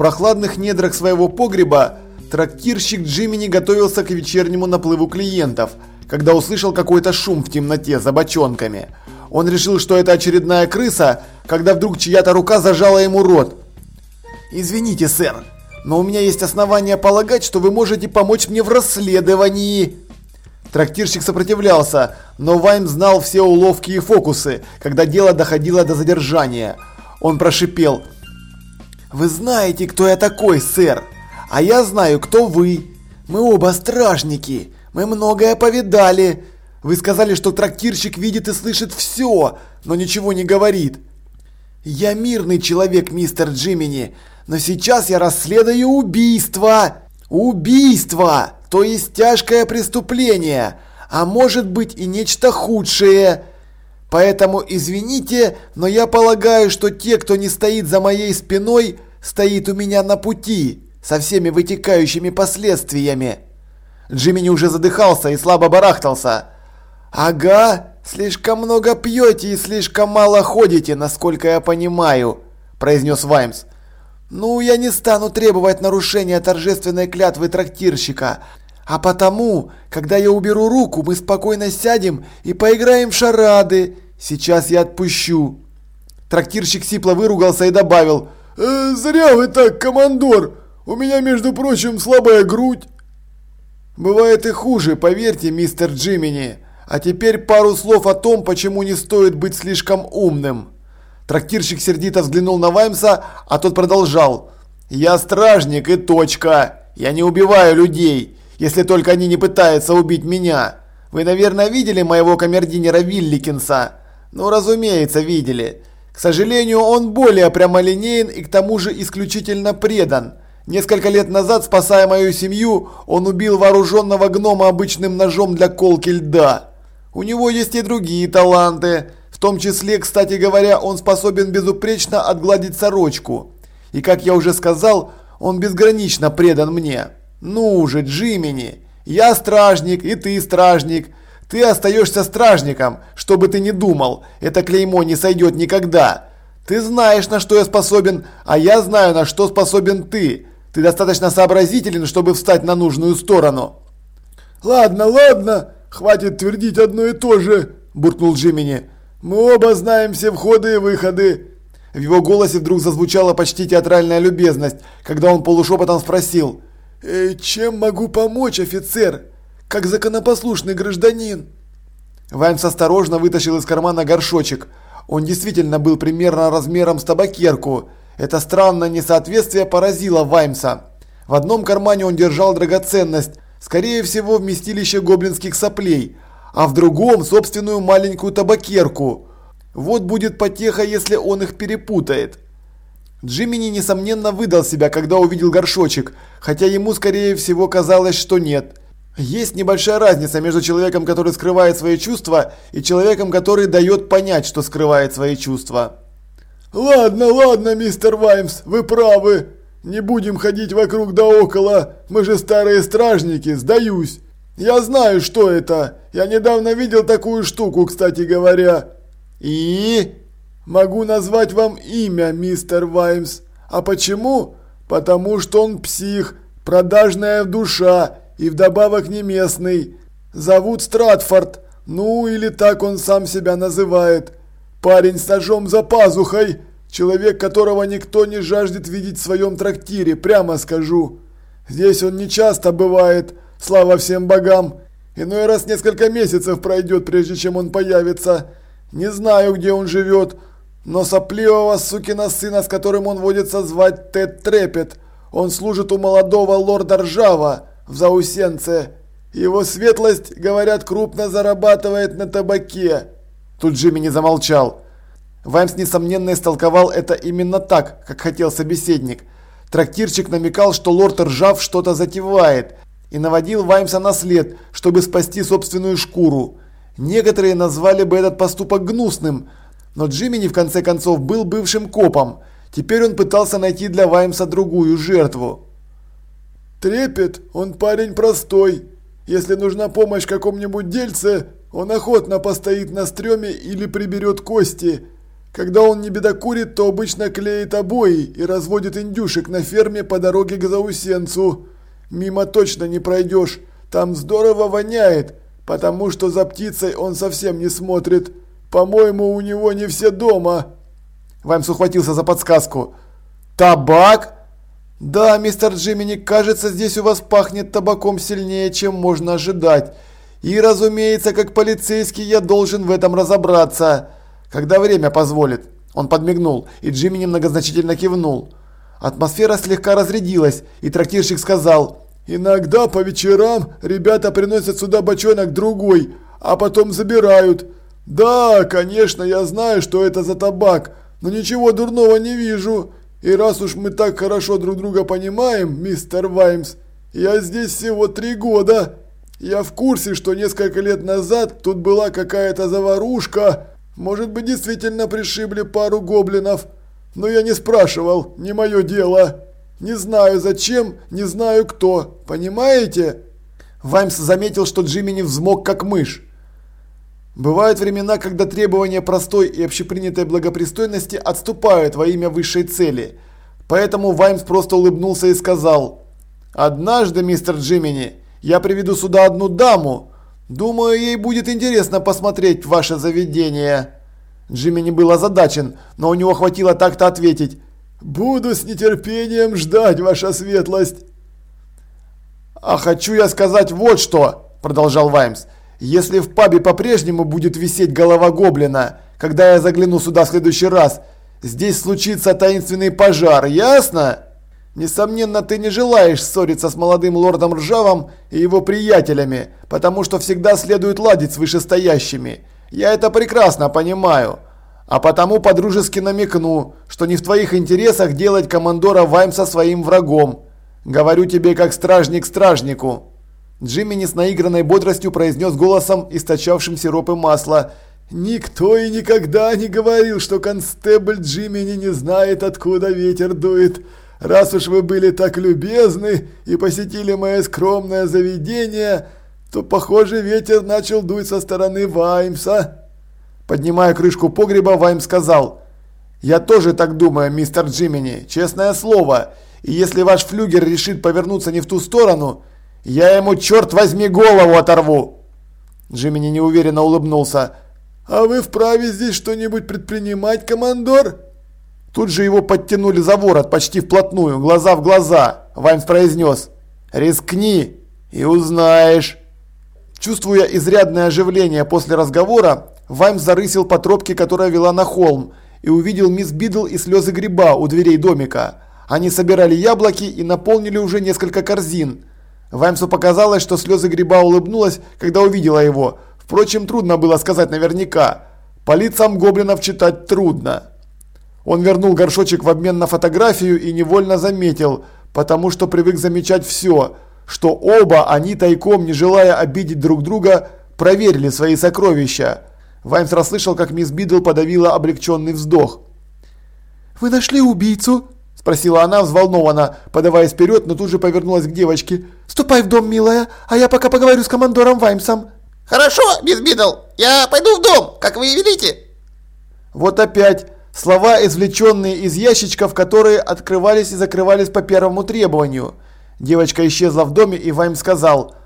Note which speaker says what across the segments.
Speaker 1: прохладных недрах своего погреба трактирщик Джимини готовился к вечернему наплыву клиентов, когда услышал какой-то шум в темноте за бочонками. Он решил, что это очередная крыса, когда вдруг чья-то рука зажала ему рот. «Извините, сэр, но у меня есть основания полагать, что вы можете помочь мне в расследовании». Трактирщик сопротивлялся, но Вайм знал все уловки и фокусы, когда дело доходило до задержания. Он прошипел. «Вы знаете, кто я такой, сэр, а я знаю, кто вы. Мы оба стражники, мы многое повидали. Вы сказали, что трактирщик видит и слышит все, но ничего не говорит. Я мирный человек, мистер Джимини, но сейчас я расследую убийство. Убийство! То есть тяжкое преступление, а может быть и нечто худшее. Поэтому извините, но я полагаю, что те, кто не стоит за моей спиной, стоит у меня на пути, со всеми вытекающими последствиями. Джимми уже задыхался и слабо барахтался. «Ага, слишком много пьете и слишком мало ходите, насколько я понимаю», – произнес Ваймс. «Ну, я не стану требовать нарушения торжественной клятвы трактирщика, а потому, когда я уберу руку, мы спокойно сядем и поиграем в шарады. Сейчас я отпущу. Трактирщик сипло выругался и добавил. «Э, «Зря вы так, командор! У меня, между прочим, слабая грудь!» «Бывает и хуже, поверьте, мистер Джимини. А теперь пару слов о том, почему не стоит быть слишком умным». Трактирщик сердито взглянул на Ваймса, а тот продолжал. «Я стражник и точка. Я не убиваю людей если только они не пытаются убить меня. Вы, наверное, видели моего камердинера Вилликинса? Ну, разумеется, видели. К сожалению, он более прямолинеен и к тому же исключительно предан. Несколько лет назад, спасая мою семью, он убил вооруженного гнома обычным ножом для колки льда. У него есть и другие таланты. В том числе, кстати говоря, он способен безупречно отгладить сорочку. И как я уже сказал, он безгранично предан мне. «Ну же, Джимини, я стражник, и ты стражник. Ты остаешься стражником, что бы ты ни думал, это клеймо не сойдет никогда. Ты знаешь, на что я способен, а я знаю, на что способен ты. Ты достаточно сообразителен, чтобы встать на нужную сторону». «Ладно, ладно, хватит твердить одно и то же», – буркнул Джимини. «Мы оба знаем все входы и выходы». В его голосе вдруг зазвучала почти театральная любезность, когда он полушепотом спросил – «Э, «Чем могу помочь, офицер? Как законопослушный гражданин?» Ваймс осторожно вытащил из кармана горшочек. Он действительно был примерно размером с табакерку. Это странное несоответствие поразило Ваймса. В одном кармане он держал драгоценность, скорее всего вместилище гоблинских соплей, а в другом собственную маленькую табакерку. Вот будет потеха, если он их перепутает. Джимини, несомненно, выдал себя, когда увидел горшочек, хотя ему, скорее всего, казалось, что нет. Есть небольшая разница между человеком, который скрывает свои чувства, и человеком, который дает понять, что скрывает свои чувства. «Ладно, ладно, мистер Ваймс, вы правы. Не будем ходить вокруг да около. Мы же старые стражники, сдаюсь. Я знаю, что это. Я недавно видел такую штуку, кстати говоря». «И?» Могу назвать вам имя, мистер Ваймс. А почему? Потому что он псих, продажная душа и вдобавок не местный. Зовут Стратфорд, ну или так он сам себя называет. Парень с ножом за пазухой, человек, которого никто не жаждет видеть в своем трактире, прямо скажу. Здесь он не часто бывает, слава всем богам. Иной раз несколько месяцев пройдет, прежде чем он появится. Не знаю, где он живет, но сопливого сукина сына, с которым он водится звать Тед Трепет, он служит у молодого лорда Ржава в Заусенце. Его светлость, говорят, крупно зарабатывает на табаке. Тут Джимми не замолчал. Ваймс, несомненно, истолковал это именно так, как хотел собеседник. Трактирчик намекал, что лорд Ржав что-то затевает, и наводил Ваймса на след, чтобы спасти собственную шкуру. Некоторые назвали бы этот поступок гнусным, но Джимини в конце концов был бывшим копом. Теперь он пытался найти для Ваймса другую жертву. «Трепет, он парень простой. Если нужна помощь какому-нибудь дельце, он охотно постоит на стреме или приберет кости. Когда он не бедокурит, то обычно клеит обои и разводит индюшек на ферме по дороге к заусенцу. Мимо точно не пройдешь, там здорово воняет, потому что за птицей он совсем не смотрит. По-моему, у него не все дома. Ваймс ухватился за подсказку. Табак? Да, мистер Джимини, кажется, здесь у вас пахнет табаком сильнее, чем можно ожидать. И, разумеется, как полицейский я должен в этом разобраться. Когда время позволит. Он подмигнул, и Джимми многозначительно кивнул. Атмосфера слегка разрядилась, и трактирщик сказал, «Иногда по вечерам ребята приносят сюда бочонок другой, а потом забирают. Да, конечно, я знаю, что это за табак, но ничего дурного не вижу. И раз уж мы так хорошо друг друга понимаем, мистер Ваймс, я здесь всего три года. Я в курсе, что несколько лет назад тут была какая-то заварушка. Может быть, действительно пришибли пару гоблинов. Но я не спрашивал, не мое дело. Не знаю зачем, не знаю кто. Понимаете? Ваймс заметил, что Джимми не взмок как мышь. Бывают времена, когда требования простой и общепринятой благопристойности отступают во имя высшей цели. Поэтому Ваймс просто улыбнулся и сказал, «Однажды, мистер Джимини, я приведу сюда одну даму. Думаю, ей будет интересно посмотреть ваше заведение». Джимини был озадачен, но у него хватило так-то ответить, «Буду с нетерпением ждать, ваша светлость». «А хочу я сказать вот что», – продолжал Ваймс, – если в пабе по-прежнему будет висеть голова гоблина, когда я загляну сюда в следующий раз, здесь случится таинственный пожар, ясно? Несомненно, ты не желаешь ссориться с молодым лордом Ржавом и его приятелями, потому что всегда следует ладить с вышестоящими. Я это прекрасно понимаю. А потому подружески намекну, что не в твоих интересах делать командора Ваймса своим врагом. Говорю тебе как стражник стражнику. Джимми с наигранной бодростью произнес голосом, источавшим сироп и масло. «Никто и никогда не говорил, что констебль Джимини не знает, откуда ветер дует. Раз уж вы были так любезны и посетили мое скромное заведение, то, похоже, ветер начал дуть со стороны Ваймса». Поднимая крышку погреба, Ваймс сказал, «Я тоже так думаю, мистер Джимини, честное слово. И если ваш флюгер решит повернуться не в ту сторону, я ему, черт возьми, голову оторву!» Джимми неуверенно улыбнулся. «А вы вправе здесь что-нибудь предпринимать, командор?» Тут же его подтянули за ворот почти вплотную, глаза в глаза. Ваймс произнес «Рискни и узнаешь». Чувствуя изрядное оживление после разговора, Ваймс зарысил по тропке, которая вела на холм, и увидел мисс Бидл и слезы гриба у дверей домика. Они собирали яблоки и наполнили уже несколько корзин. Ваймсу показалось, что слезы гриба улыбнулась, когда увидела его. Впрочем, трудно было сказать наверняка. По лицам гоблинов читать трудно. Он вернул горшочек в обмен на фотографию и невольно заметил, потому что привык замечать все, что оба они тайком, не желая обидеть друг друга, проверили свои сокровища. Ваймс расслышал, как мисс Бидл подавила облегченный вздох. «Вы нашли убийцу?» Спросила она взволнованно, подаваясь вперед, но тут же повернулась к девочке. «Ступай в дом, милая, а я пока поговорю с командором Ваймсом».
Speaker 2: «Хорошо, мисс Бидл, я пойду в дом, как вы и велите».
Speaker 1: Вот опять слова, извлеченные из ящичков, которые открывались и закрывались по первому требованию. Девочка исчезла в доме, и Вайм сказал,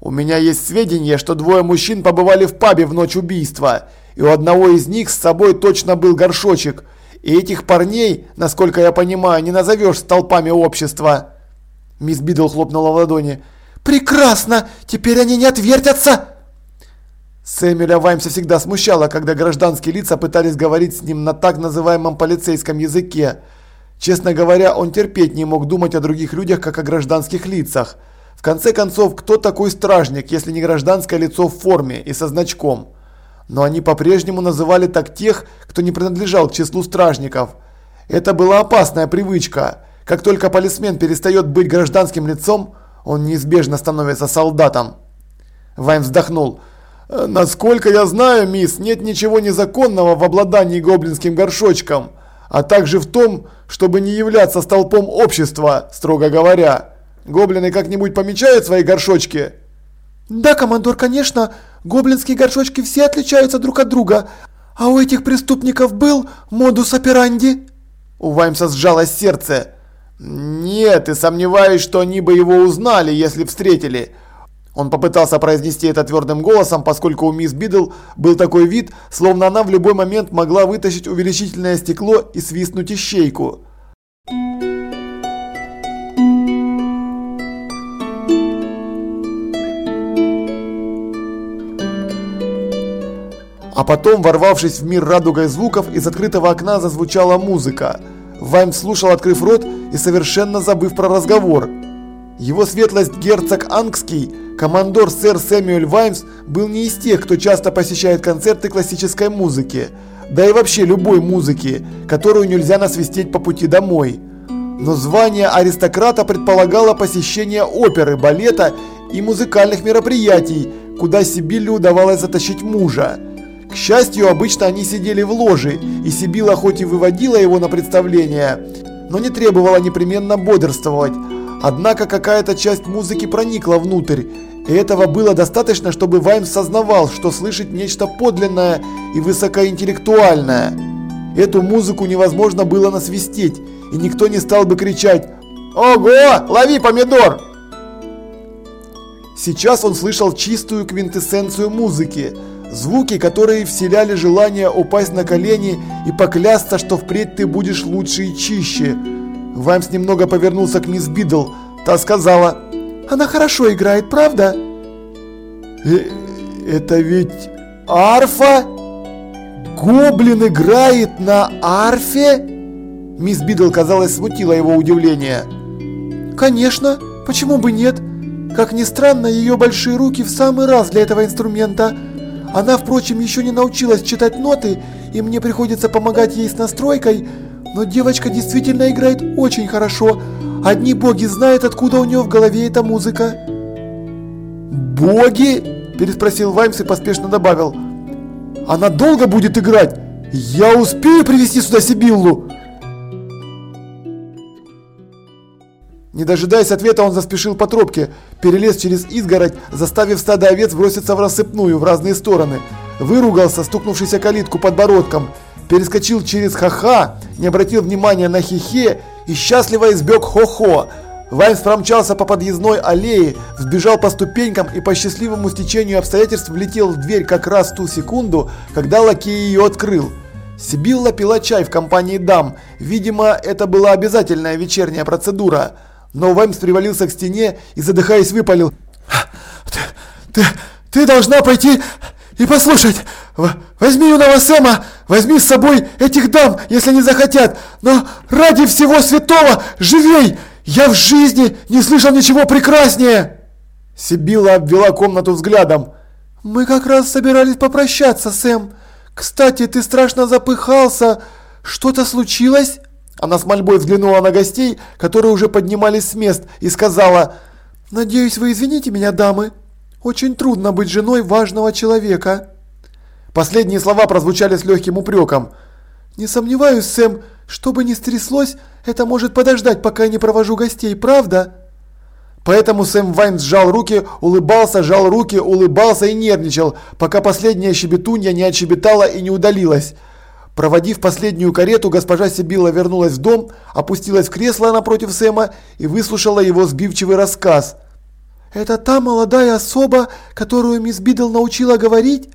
Speaker 1: «У меня есть сведения, что двое мужчин побывали в пабе в ночь убийства, и у одного из них с собой точно был горшочек». И этих парней, насколько я понимаю, не назовешь столпами общества. Мисс Бидл хлопнула в ладони. «Прекрасно! Теперь они не отвертятся!» Сэмюэля Ваймса всегда смущало, когда гражданские лица пытались говорить с ним на так называемом полицейском языке. Честно говоря, он терпеть не мог думать о других людях, как о гражданских лицах. В конце концов, кто такой стражник, если не гражданское лицо в форме и со значком? Но они по-прежнему называли так тех, кто не принадлежал к числу стражников. Это была опасная привычка. Как только полисмен перестает быть гражданским лицом, он неизбежно становится солдатом. Вайн вздохнул. «Э, «Насколько я знаю, мисс, нет ничего незаконного в обладании гоблинским горшочком, а также в том, чтобы не являться столпом общества, строго говоря. Гоблины как-нибудь помечают свои горшочки?»
Speaker 3: «Да, командор, конечно. Гоблинские горшочки все отличаются друг от друга.
Speaker 1: А у этих преступников был модус операнди? У Ваймса сжалось сердце. Нет, и сомневаюсь, что они бы его узнали, если встретили. Он попытался произнести это твердым голосом, поскольку у мисс Бидл был такой вид, словно она в любой момент могла вытащить увеличительное стекло и свистнуть ищейку. А потом, ворвавшись в мир радугой звуков, из открытого окна зазвучала музыка. Ваймс слушал, открыв рот и совершенно забыв про разговор. Его светлость герцог Ангский Командор сэр Сэмюэль Ваймс был не из тех, кто часто посещает концерты классической музыки, да и вообще любой музыки, которую нельзя насвистеть по пути домой. Но звание аристократа предполагало посещение оперы, балета и музыкальных мероприятий, куда Сибилле удавалось затащить мужа. К счастью, обычно они сидели в ложе, и Сибила хоть и выводила его на представление, но не требовала непременно бодрствовать. Однако какая-то часть музыки проникла внутрь, и этого было достаточно, чтобы Ваймс сознавал, что слышит нечто подлинное и высокоинтеллектуальное. Эту музыку невозможно было насвистеть, и никто не стал бы кричать «Ого! Лови помидор!». Сейчас он слышал чистую квинтэссенцию музыки, звуки, которые вселяли желание упасть на колени и поклясться, что впредь ты будешь лучше и чище. Ваймс немного повернулся к мисс Бидл. Та сказала она хорошо играет, правда? Э это ведь арфа? Гоблин играет на арфе? Мисс Бидл, казалось, смутила его удивление. Конечно, почему бы нет? Как ни странно, ее большие руки в самый раз для этого инструмента. Она, впрочем, еще не научилась читать ноты, и мне приходится помогать ей с настройкой, но девочка действительно играет очень хорошо, Одни боги знают, откуда у нее в голове эта музыка. «Боги?» – переспросил Ваймс и поспешно добавил. «Она долго будет играть? Я успею привести сюда Сибиллу?» Не дожидаясь ответа, он заспешил по тропке, перелез через изгородь, заставив стадо овец броситься в рассыпную в разные стороны. Выругался, стукнувшийся калитку подбородком, перескочил через ха-ха, не обратил внимания на хихе и счастливо избег хо-хо. Вайнс промчался по подъездной аллее, сбежал по ступенькам и по счастливому стечению обстоятельств влетел в дверь как раз в ту секунду, когда лакей ее открыл. Сибилла пила чай в компании дам. Видимо, это была обязательная вечерняя процедура. Но Ваймс привалился к стене и, задыхаясь, выпалил. «Ты, ты, ты должна пойти и послушать. Возьми юного Сэма, возьми с собой этих дам, если не захотят. Но ради всего святого, живей! Я в жизни не слышал ничего прекраснее!» Сибила обвела комнату взглядом. «Мы как раз собирались попрощаться, Сэм. Кстати, ты страшно запыхался. Что-то случилось?» Она с мольбой взглянула на гостей, которые уже поднимались с мест, и сказала, «Надеюсь, вы извините меня, дамы. Очень трудно быть женой важного человека». Последние слова прозвучали с легким упреком. «Не сомневаюсь, Сэм, что бы ни стряслось, это может подождать, пока я не провожу гостей, правда?» Поэтому Сэм Ваймс жал руки, улыбался, жал руки, улыбался и нервничал, пока последняя щебетунья не отщебетала и не удалилась. Проводив последнюю карету, госпожа Сибилла вернулась в дом, опустилась в кресло напротив Сэма и выслушала его сбивчивый рассказ. «Это та молодая особа, которую мисс Бидл научила говорить?»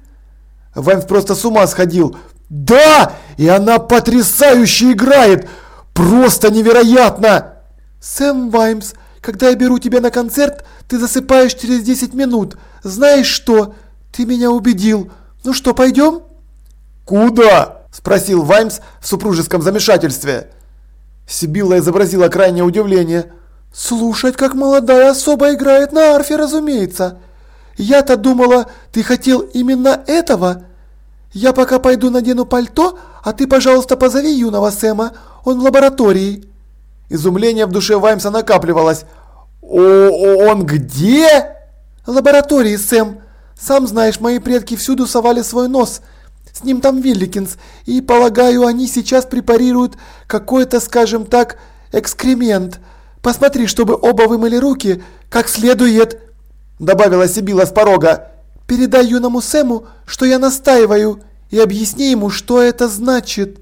Speaker 1: Ваймс просто с ума сходил. «Да! И она потрясающе играет! Просто невероятно!» «Сэм Ваймс, когда я беру тебя на концерт, ты засыпаешь через 10 минут. Знаешь что? Ты меня убедил. Ну что, пойдем?» «Куда?» – спросил Ваймс в супружеском замешательстве. Сибилла изобразила крайнее удивление.
Speaker 3: «Слушать, как молодая особа играет на арфе, разумеется. Я-то думала, ты хотел именно этого. Я пока пойду надену пальто, а ты, пожалуйста, позови юного Сэма, он в лаборатории».
Speaker 1: Изумление в душе Ваймса накапливалось. «О, он где?»
Speaker 3: «Лаборатории, Сэм. Сам знаешь, мои предки всюду совали свой нос. С ним там Вилликинс, и, полагаю, они сейчас препарируют какой-то, скажем так, экскремент. Посмотри, чтобы оба вымыли руки как следует», добавила Сибила с порога. «Передай юному Сэму, что я настаиваю, и объясни ему, что это значит».